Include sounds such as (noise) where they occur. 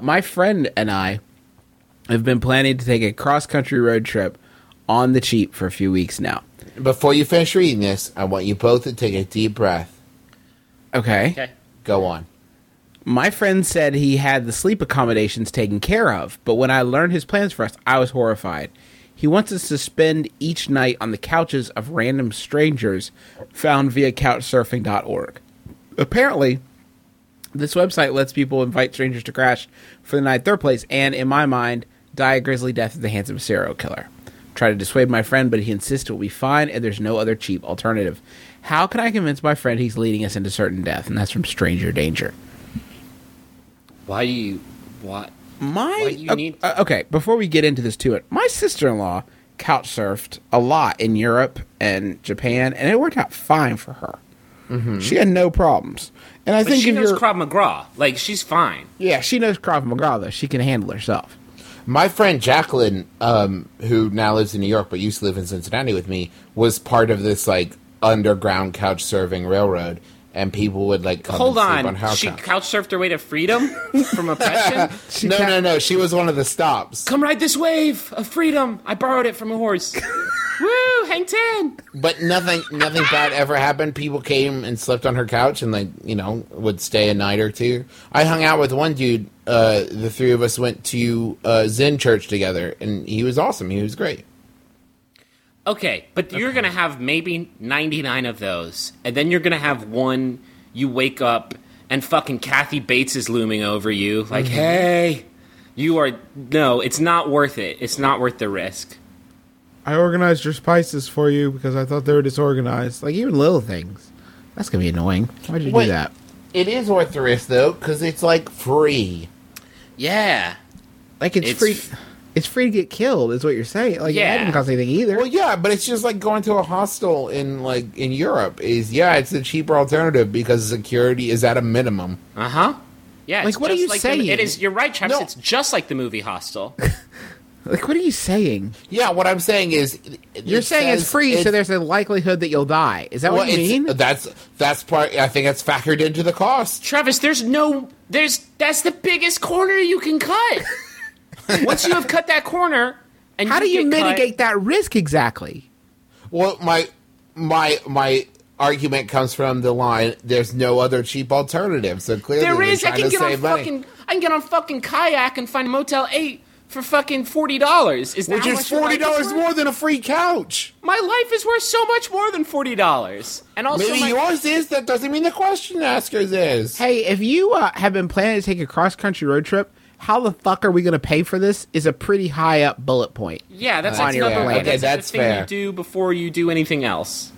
My friend and I have been planning to take a cross country road trip on the cheap for a few weeks now. Before you finish reading this, I want you both to take a deep breath. Okay. Okay. Go on. My friend said he had the sleep accommodations taken care of, but when I learned his plans for us, I was horrified. He wants us to spend each night on the couches of random strangers found via couchsurfing.org. Apparently, this website lets people invite strangers to crash for the night their place and, in my mind, die a grisly death at the hands of a serial killer. Try to dissuade my friend, but he insists it will be fine and there's no other cheap alternative. How can I convince my friend he's leading us into certain death? And that's from Stranger Danger. Why do you what? My What you uh, need- uh, okay. Before we get into this, to it, my sister-in-law couch surfed a lot in Europe and Japan, and it worked out fine for her. She had no problems, and I But think she if knows you're, Krav Maga. Like she's fine. yeah, she knows Krav Maga though. She can handle herself. My friend Jacqueline, um, who now lives in New York but used to live in Cincinnati with me, was part of this like underground couch surfing railroad, and people would like come Hold and sleep on on. She couch. couch surfed her way to freedom from oppression. (laughs) no, ca- no, no. She was one of the stops. Come ride this wave of freedom. I borrowed it from a horse. (laughs) Woo, hang ten. But nothing, nothing bad ever happened. People came and slept on her couch, and like you know, would stay a night or two. I hung out with one dude. Uh, the three of us went to uh, Zen church together, and he was awesome. He was great. Okay, but you're gonna have maybe 99 of those, and then you're gonna have one. You wake up and fucking Kathy Bates is looming over you, like, Mm-hmm. hey, you are no, it's not worth it. It's not worth the risk. I organized your spices for you because I thought they were disorganized. Like even little things. That's gonna be annoying. Why'd you Wait. do that? It is worth the risk though, because it's like free. Yeah, Like it's, It's free. f- It's free to get killed. Is what you're saying? Like Yeah. it didn't cost anything either. Well, yeah, but it's just like going to a hostel in like in Europe. Is yeah, it's a cheaper alternative because security is at a minimum. uh huh. Yeah, it's Like, what are you like saying? The, it is. You're right, Travis. No. It's just like the movie Hostel. (laughs) like what are you saying? Yeah, what I'm saying is, it- You're it saying it's says free, so there's a likelihood that you'll die. Is that well, what you mean? That's that's part. I think that's factored into the cost. Travis, there's no. There's that's the biggest corner you can cut. (laughs) Once you have cut that corner, and How do you get cut- mitigate that risk exactly? Well, my my my argument comes from the line. There's no other cheap alternative. So clearly, there is. I can get on money. fucking. I can get on fucking kayak and find Motel Eight for fucking forty dollars. Is that which how is much your forty dollars more than a free couch. My life is worth so much more than forty dollars. And also, Maybe my, yours is. That doesn't mean the question askers is. Hey, if you uh, have been planning to take a cross country road trip, how the fuck are we going to pay for this? Is a pretty high up bullet point. yeah, that's On like your number Okay, That's, like that's the thing fair. you do before you do anything else.